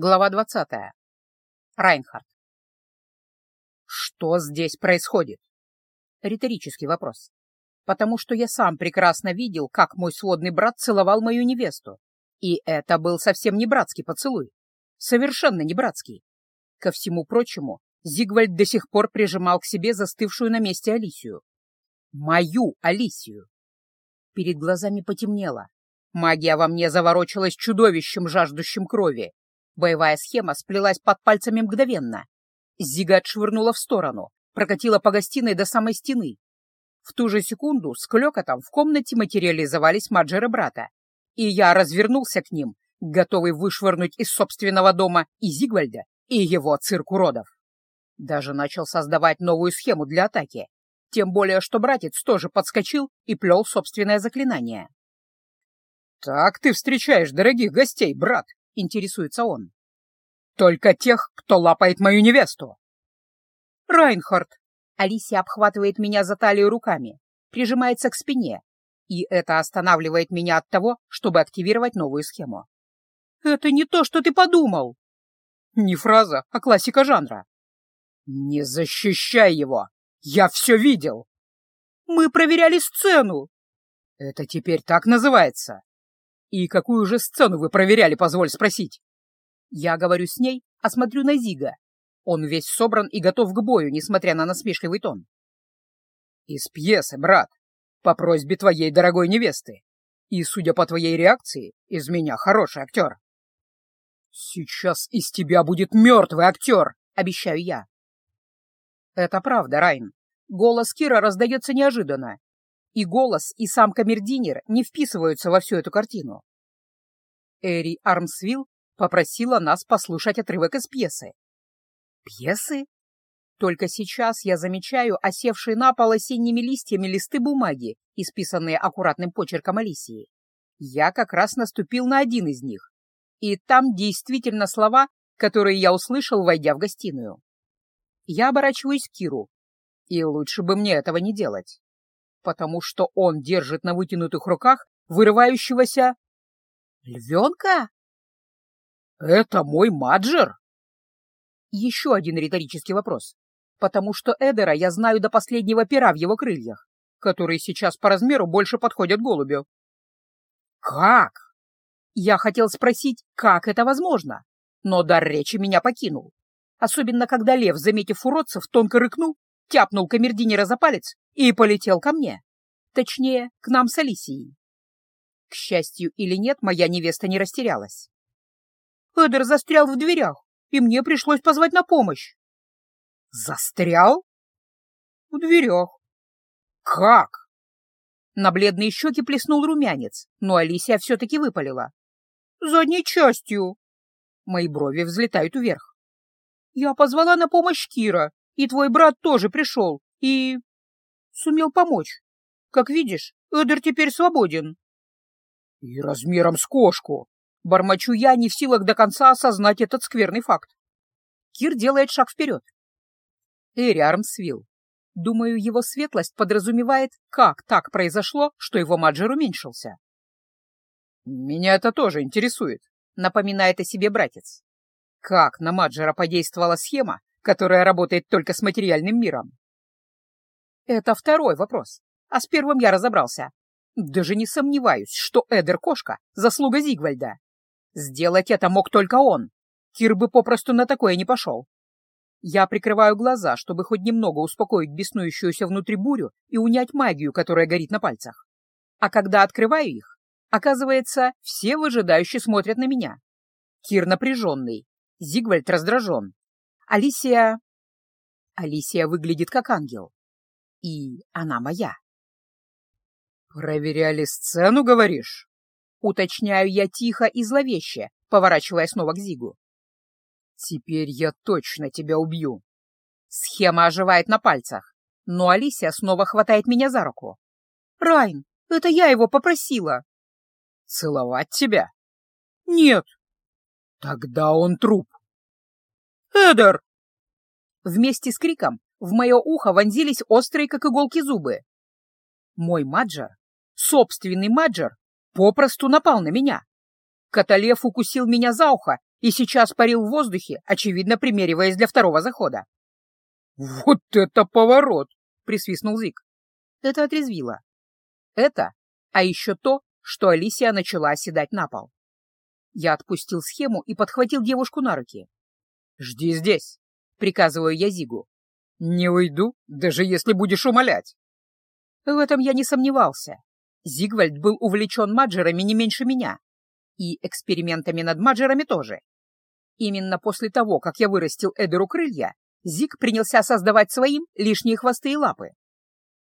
Глава двадцатая. Райнхард. Что здесь происходит? Риторический вопрос. Потому что я сам прекрасно видел, как мой сводный брат целовал мою невесту. И это был совсем не братский поцелуй. Совершенно не братский. Ко всему прочему, Зигвальд до сих пор прижимал к себе застывшую на месте Алисию. Мою Алисию. Перед глазами потемнело. Магия во мне заворочилась чудовищем, жаждущим крови. Боевая схема сплелась под пальцами мгновенно. Зига отшвырнула в сторону, прокатила по гостиной до самой стены. В ту же секунду с клёкотом в комнате материализовались Маджеры брата, и я развернулся к ним, готовый вышвырнуть из собственного дома и Зигвальда, и его цирк уродов. Даже начал создавать новую схему для атаки, тем более что братец тоже подскочил и плел собственное заклинание. «Так ты встречаешь дорогих гостей, брат!» Интересуется он. «Только тех, кто лапает мою невесту!» «Райнхард!» Алисия обхватывает меня за талию руками, прижимается к спине, и это останавливает меня от того, чтобы активировать новую схему. «Это не то, что ты подумал!» Не фраза, а классика жанра. «Не защищай его! Я все видел!» «Мы проверяли сцену!» «Это теперь так называется!» «И какую же сцену вы проверяли, позволь спросить?» Я говорю с ней, а смотрю на Зига. Он весь собран и готов к бою, несмотря на насмешливый тон. «Из пьесы, брат, по просьбе твоей дорогой невесты. И, судя по твоей реакции, из меня хороший актер». «Сейчас из тебя будет мертвый актер», — обещаю я. Это правда, Райн. Голос Кира раздается неожиданно, и голос, и сам камердинер не вписываются во всю эту картину. Эри Армсвилл попросила нас послушать отрывок из пьесы. Пьесы? Только сейчас я замечаю осевшие на пол осенними листьями листы бумаги, исписанные аккуратным почерком Алисии. Я как раз наступил на один из них. И там действительно слова, которые я услышал, войдя в гостиную. Я оборачиваюсь к Киру. И лучше бы мне этого не делать потому что он держит на вытянутых руках вырывающегося... Львенка? Это мой Маджер? Еще один риторический вопрос, потому что Эдера я знаю до последнего пера в его крыльях, которые сейчас по размеру больше подходят голубю. Как? Я хотел спросить, как это возможно, но дар речи меня покинул. Особенно, когда лев, заметив уродцев, тонко рыкнул, тяпнул камердинера за палец и полетел ко мне. Точнее, к нам с Алисией. К счастью или нет, моя невеста не растерялась. Эдер застрял в дверях, и мне пришлось позвать на помощь. Застрял? В дверях. Как? На бледные щеки плеснул румянец, но Алисия все-таки выпалила. Задней частью. Мои брови взлетают вверх. Я позвала на помощь Кира, и твой брат тоже пришел, и сумел помочь. Как видишь, Эдер теперь свободен. — И размером с кошку. Бормочу я, не в силах до конца осознать этот скверный факт. Кир делает шаг вперед. Эри Армсвилл. Думаю, его светлость подразумевает, как так произошло, что его маджер уменьшился. «Меня это тоже интересует», — напоминает о себе братец. «Как на маджера подействовала схема, которая работает только с материальным миром?» Это второй вопрос, а с первым я разобрался. Даже не сомневаюсь, что Эдер-кошка — заслуга Зигвальда. Сделать это мог только он. Кир бы попросту на такое не пошел. Я прикрываю глаза, чтобы хоть немного успокоить беснующуюся внутри бурю и унять магию, которая горит на пальцах. А когда открываю их, оказывается, все выжидающе смотрят на меня. Кир напряженный, Зигвальд раздражен. Алисия... Алисия выглядит как ангел и она моя. «Проверяли сцену, говоришь?» Уточняю я тихо и зловеще, поворачивая снова к Зигу. «Теперь я точно тебя убью!» Схема оживает на пальцах, но Алисия снова хватает меня за руку. «Райн, это я его попросила!» «Целовать тебя?» «Нет!» «Тогда он труп!» «Эдер!» Вместе с криком в мое ухо вонзились острые, как иголки, зубы. Мой маджор, собственный маджор, попросту напал на меня. Каталев укусил меня за ухо и сейчас парил в воздухе, очевидно примериваясь для второго захода. «Вот это поворот!» — присвистнул Зик. Это отрезвило. Это, а еще то, что Алисия начала оседать на пол. Я отпустил схему и подхватил девушку на руки. «Жди здесь», — приказываю я Зигу. «Не уйду, даже если будешь умолять». В этом я не сомневался. Зигвальд был увлечен маджерами не меньше меня. И экспериментами над маджерами тоже. Именно после того, как я вырастил Эдеру крылья, Зиг принялся создавать своим лишние хвосты и лапы.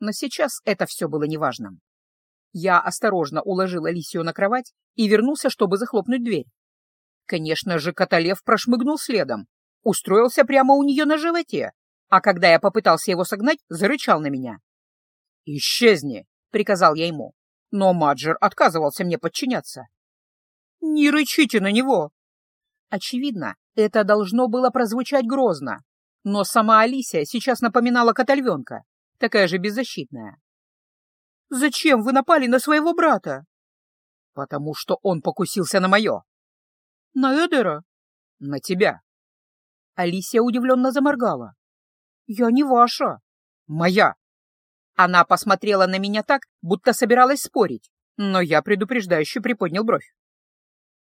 Но сейчас это все было неважным. Я осторожно уложил Алисию на кровать и вернулся, чтобы захлопнуть дверь. Конечно же, Котолев прошмыгнул следом, устроился прямо у нее на животе, а когда я попытался его согнать, зарычал на меня. «Исчезни!» — приказал я ему, но Маджер отказывался мне подчиняться. «Не рычите на него!» Очевидно, это должно было прозвучать грозно, но сама Алисия сейчас напоминала котольвенка, такая же беззащитная. «Зачем вы напали на своего брата?» «Потому что он покусился на мое». «На Эдера?» «На тебя». Алисия удивленно заморгала. «Я не ваша». «Моя». Она посмотрела на меня так, будто собиралась спорить, но я предупреждающе приподнял бровь.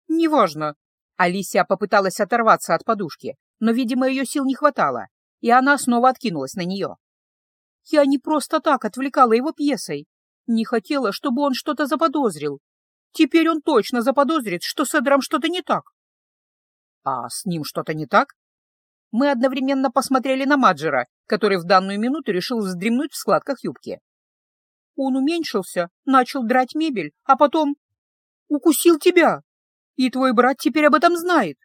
«Неважно». Алисия попыталась оторваться от подушки, но, видимо, ее сил не хватало, и она снова откинулась на нее. Я не просто так отвлекала его пьесой. Не хотела, чтобы он что-то заподозрил. Теперь он точно заподозрит, что с Эдром что-то не так. А с ним что-то не так? Мы одновременно посмотрели на Маджера, который в данную минуту решил вздремнуть в складках юбки. Он уменьшился, начал драть мебель, а потом укусил тебя. И твой брат теперь об этом знает.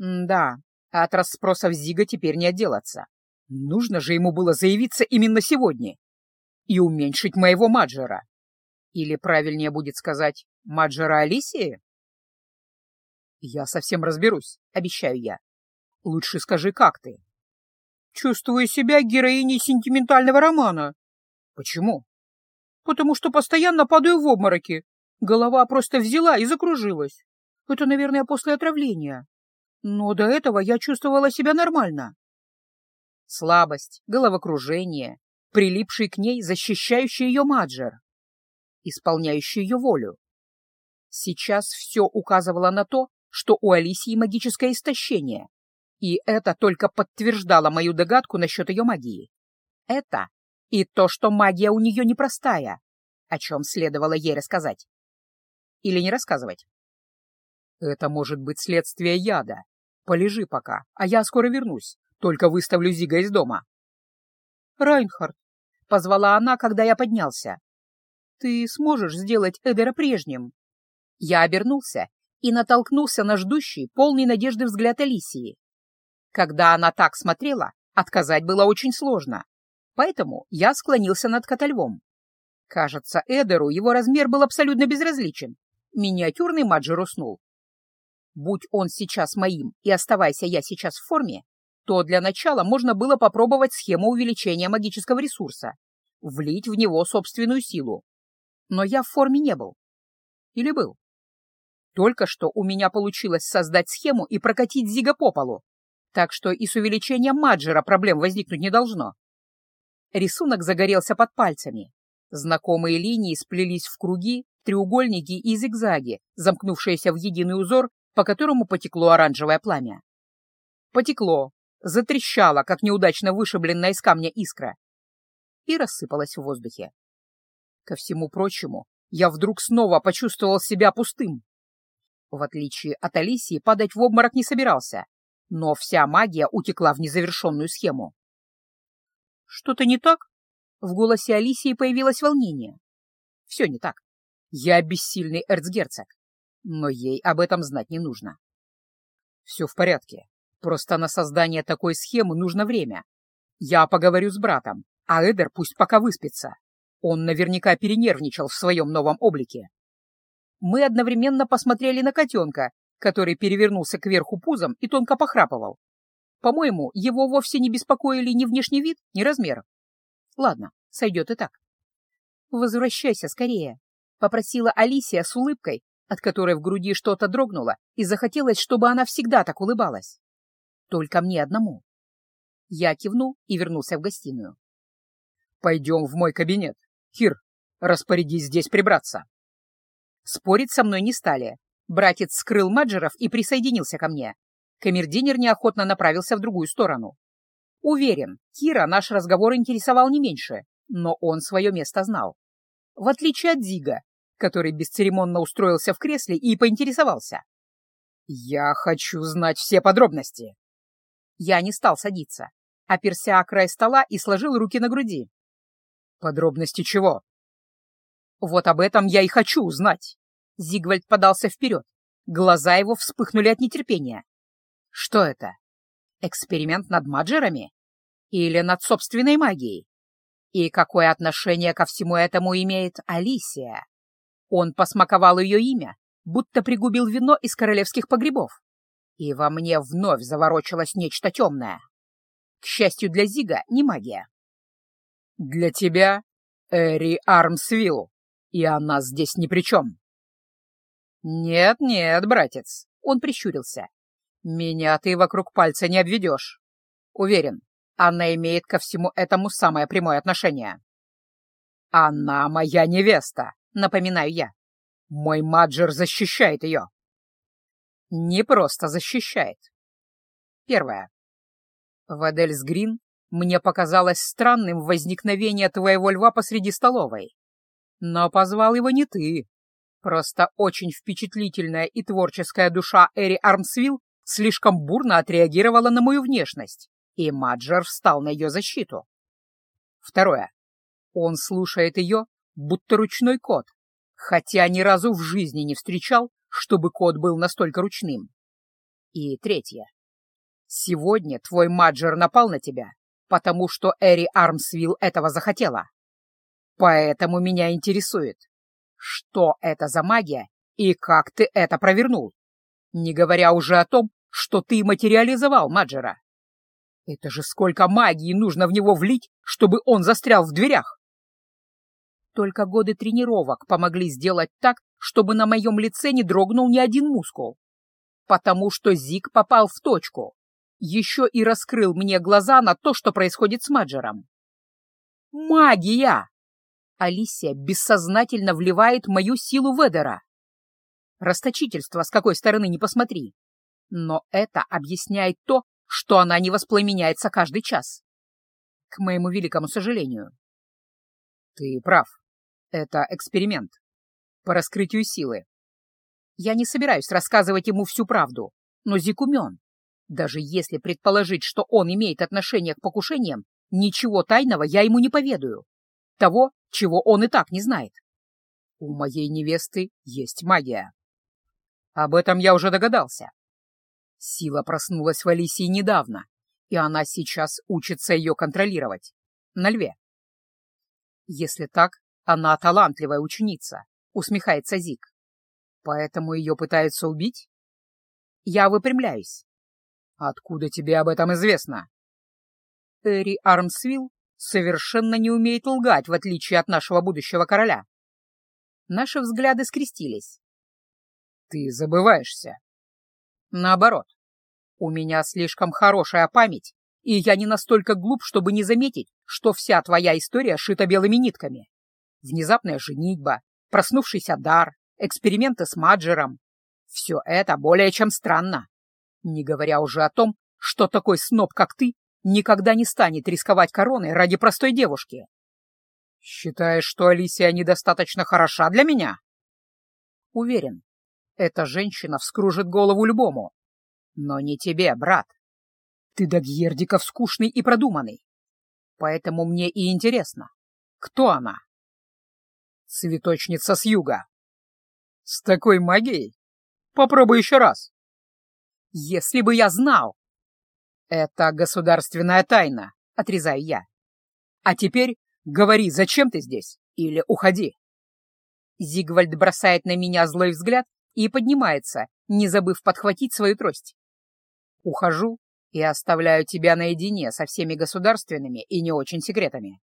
М да, от расспросов Зига теперь не отделаться. Нужно же ему было заявиться именно сегодня и уменьшить моего Маджера. Или правильнее будет сказать Маджера Алисии? Я совсем разберусь, обещаю я. Лучше скажи, как ты? Чувствую себя героиней сентиментального романа. Почему? Потому что постоянно падаю в обмороки. Голова просто взяла и закружилась. Это, наверное, после отравления. Но до этого я чувствовала себя нормально слабость, головокружение, прилипший к ней защищающий ее маджер, исполняющий ее волю. Сейчас все указывало на то, что у Алисии магическое истощение, и это только подтверждало мою догадку насчет ее магии. Это и то, что магия у нее непростая, о чем следовало ей рассказать. Или не рассказывать. Это может быть следствие яда. Полежи пока, а я скоро вернусь. Только выставлю Зига из дома. Райнхард, позвала она, когда я поднялся. Ты сможешь сделать Эдера прежним? Я обернулся и натолкнулся на ждущий, полный надежды взгляд Алисии. Когда она так смотрела, отказать было очень сложно, поэтому я склонился над котольвом. Кажется, Эдеру его размер был абсолютно безразличен. Миниатюрный Маджер уснул. Будь он сейчас моим и оставайся я сейчас в форме, то для начала можно было попробовать схему увеличения магического ресурса, влить в него собственную силу. Но я в форме не был. Или был? Только что у меня получилось создать схему и прокатить Зига по полу, так что и с увеличением Маджера проблем возникнуть не должно. Рисунок загорелся под пальцами. Знакомые линии сплелись в круги, треугольники и зигзаги, замкнувшиеся в единый узор, по которому потекло оранжевое пламя. Потекло, затрещала, как неудачно вышибленная из камня искра, и рассыпалась в воздухе. Ко всему прочему, я вдруг снова почувствовал себя пустым. В отличие от Алисии, падать в обморок не собирался, но вся магия утекла в незавершенную схему. «Что-то не так?» В голосе Алисии появилось волнение. «Все не так. Я бессильный эрцгерцог, но ей об этом знать не нужно». «Все в порядке. Просто на создание такой схемы нужно время. Я поговорю с братом, а Эдер пусть пока выспится. Он наверняка перенервничал в своем новом облике. Мы одновременно посмотрели на котенка, который перевернулся кверху пузом и тонко похрапывал. По-моему, его вовсе не беспокоили ни внешний вид, ни размер. Ладно, сойдет и так. «Возвращайся скорее», — попросила Алисия с улыбкой, от которой в груди что-то дрогнуло и захотелось, чтобы она всегда так улыбалась. Только мне одному. Я кивнул и вернулся в гостиную. «Пойдем в мой кабинет. Кир, распорядись здесь прибраться». Спорить со мной не стали. Братец скрыл Маджеров и присоединился ко мне. Камердинер неохотно направился в другую сторону. Уверен, Кира наш разговор интересовал не меньше, но он свое место знал. В отличие от Зига, который бесцеремонно устроился в кресле и поинтересовался. «Я хочу знать все подробности». Я не стал садиться, оперся о край стола и сложил руки на груди. «Подробности чего?» «Вот об этом я и хочу узнать». Зигвальд подался вперед. Глаза его вспыхнули от нетерпения. «Что это? Эксперимент над маджерами? Или над собственной магией? И какое отношение ко всему этому имеет Алисия?» Он посмаковал ее имя, будто пригубил вино из королевских погребов. И во мне вновь заворочилось нечто темное. К счастью для Зига, не магия. «Для тебя Эри Армсвилл, и она здесь ни при чем». «Нет-нет, братец», — он прищурился. «Меня ты вокруг пальца не обведешь. Уверен, она имеет ко всему этому самое прямое отношение». «Она моя невеста», напоминаю я. Мой Маджер защищает ее. Не просто защищает. Первое. В Эдельс Грин мне показалось странным возникновение твоего льва посреди столовой. Но позвал его не ты. Просто очень впечатлительная и творческая душа Эри Армсвилл слишком бурно отреагировала на мою внешность, и Маджер встал на ее защиту. Второе. Он слушает ее будто ручной кот, хотя ни разу в жизни не встречал, чтобы кот был настолько ручным. И третье. Сегодня твой Маджер напал на тебя, потому что Эри Армсвилл этого захотела. Поэтому меня интересует, что это за магия и как ты это провернул, не говоря уже о том, что ты материализовал Маджера. Это же сколько магии нужно в него влить, чтобы он застрял в дверях. Только годы тренировок помогли сделать так, чтобы на моем лице не дрогнул ни один мускул. Потому что Зик попал в точку. Еще и раскрыл мне глаза на то, что происходит с Маджером. Магия! Алисия бессознательно вливает мою силу Ведера. Расточительство, с какой стороны не посмотри. Но это объясняет то, что она не воспламеняется каждый час. К моему великому сожалению. Ты прав. Это эксперимент. По раскрытию силы. Я не собираюсь рассказывать ему всю правду, но Зик умен. Даже если предположить, что он имеет отношение к покушениям, ничего тайного я ему не поведаю. Того, чего он и так не знает. У моей невесты есть магия. Об этом я уже догадался. Сила проснулась в Алисии недавно, и она сейчас учится ее контролировать. На льве. Если так, она талантливая ученица, усмехается Зик. Поэтому ее пытаются убить? Я выпрямляюсь. Откуда тебе об этом известно? Эри Армсвилл совершенно не умеет лгать, в отличие от нашего будущего короля. Наши взгляды скрестились. Ты забываешься. Наоборот, у меня слишком хорошая память, и я не настолько глуп, чтобы не заметить, что вся твоя история шита белыми нитками внезапная женитьба, проснувшийся дар, эксперименты с Маджером. Все это более чем странно. Не говоря уже о том, что такой сноб, как ты, никогда не станет рисковать короной ради простой девушки. Считаешь, что Алисия недостаточно хороша для меня? Уверен, эта женщина вскружит голову любому. Но не тебе, брат. Ты до Гердиков скучный и продуманный. Поэтому мне и интересно, кто она? Цветочница с юга. С такой магией? Попробуй еще раз. Если бы я знал. Это государственная тайна, отрезаю я. А теперь говори, зачем ты здесь, или уходи. Зигвальд бросает на меня злой взгляд и поднимается, не забыв подхватить свою трость. Ухожу и оставляю тебя наедине со всеми государственными и не очень секретами.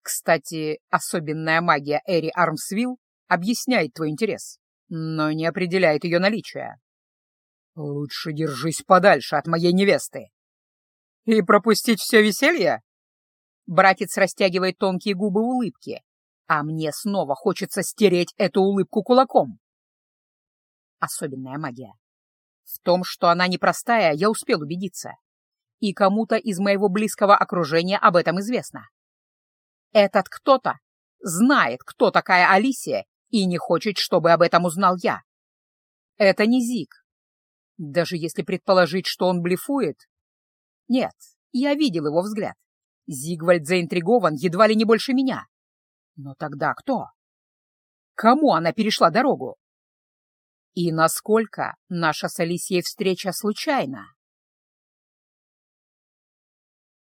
Кстати, особенная магия Эри Армсвилл объясняет твой интерес, но не определяет ее наличие. Лучше держись подальше от моей невесты. И пропустить все веселье? Братец растягивает тонкие губы улыбки, а мне снова хочется стереть эту улыбку кулаком. Особенная магия. В том, что она непростая, я успел убедиться. И кому-то из моего близкого окружения об этом известно. Этот кто-то знает, кто такая Алисия, и не хочет, чтобы об этом узнал я. Это не Зик. Даже если предположить, что он блефует... Нет, я видел его взгляд. Зигвальд заинтригован едва ли не больше меня. Но тогда кто? Кому она перешла дорогу? И насколько наша с Алисией встреча случайна?